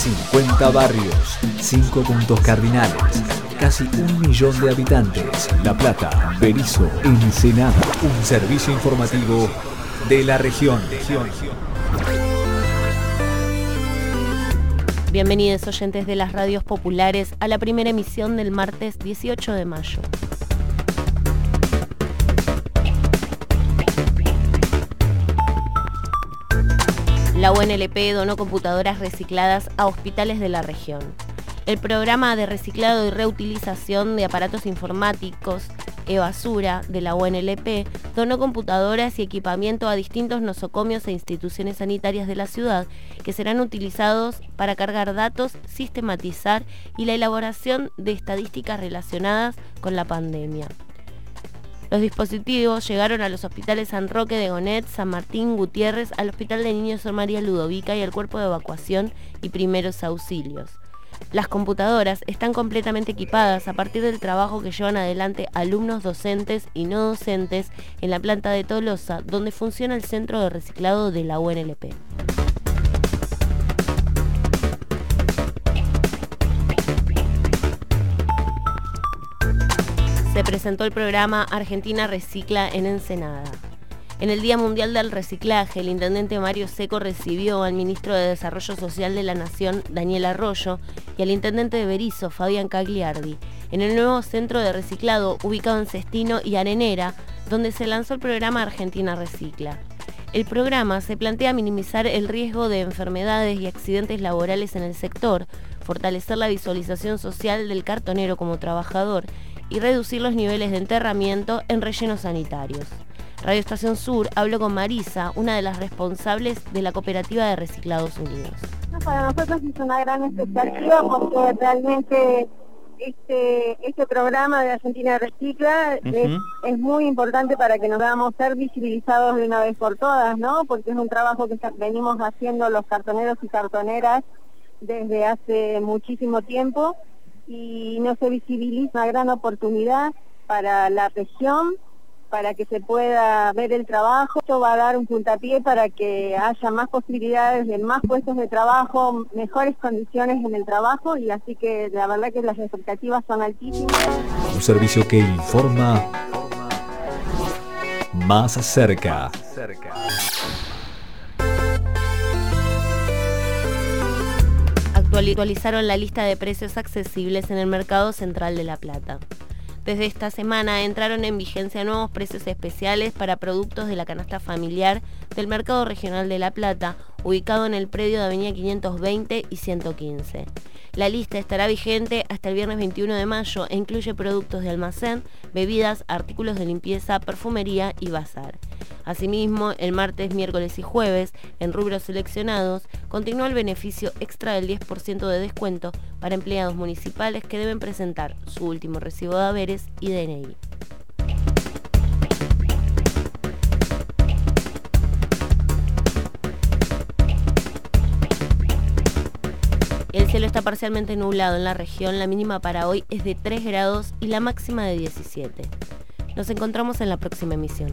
50 barrios, 5 puntos cardinales, casi un millón de habitantes. La Plata, Berizo, Ensenada. Un servicio informativo de la región. Bienvenidos oyentes de las radios populares a la primera emisión del martes 18 de mayo. La UNLP donó computadoras recicladas a hospitales de la región. El programa de reciclado y reutilización de aparatos informáticos e-basura de la UNLP donó computadoras y equipamiento a distintos nosocomios e instituciones sanitarias de la ciudad que serán utilizados para cargar datos, sistematizar y la elaboración de estadísticas relacionadas con la pandemia. Los dispositivos llegaron a los hospitales San Roque de Gonet, San Martín, Gutiérrez, al Hospital de Niños Sor María Ludovica y al Cuerpo de Evacuación y Primeros Auxilios. Las computadoras están completamente equipadas a partir del trabajo que llevan adelante alumnos docentes y no docentes en la planta de Tolosa, donde funciona el centro de reciclado de la UNLP. Se presentó el programa Argentina Recicla en Ensenada. En el Día Mundial del Reciclaje, el intendente Mario Seco recibió al ministro de Desarrollo Social de la Nación, Daniel Arroyo, y al intendente de Berizo, Fabián Cagliardi, en el nuevo centro de reciclado ubicado en Cestino y Arenera, donde se lanzó el programa Argentina Recicla. El programa se plantea minimizar el riesgo de enfermedades y accidentes laborales en el sector, fortalecer la visualización social del cartonero como trabajador y reducir los niveles de enterramiento en rellenos sanitarios. Radio Estación Sur habló con Marisa, una de las responsables de la cooperativa de Reciclados Unidos. Para nosotros es una gran expectativa porque realmente este, este programa de Argentina Recicla es, muy importante para que nos podamos ser visibilizados de una vez por todas, ¿no? Porque es un trabajo que venimos haciendo los cartoneros y cartoneras desde hace muchísimo tiempo y no se visibiliza una gran oportunidad para la región, para que se pueda ver el trabajo. Esto va a dar un puntapié para que haya más posibilidades de más puestos de trabajo, mejores condiciones en el trabajo y así que la verdad que las expectativas son altísimas. Un servicio que informa más cerca. Actualizaron la lista de precios accesibles en el mercado central de La Plata. Desde esta semana entraron en vigencia nuevos precios especiales para productos de la canasta familiar del Mercado Regional de La Plata, ubicado en el predio de Avenida 520 y 115. La lista estará vigente hasta el viernes 21 de mayo e incluye productos de almacén, bebidas, artículos de limpieza, perfumería y bazar. Asimismo, el martes, miércoles y jueves, en rubros seleccionados, continúa el beneficio extra del 10% de descuento para empleados municipales que deben presentar su último recibo de haberes y DNI. El cielo está parcialmente nublado en la región, la mínima para hoy es de 3 grados y la máxima de 17. Nos encontramos en la próxima emisión.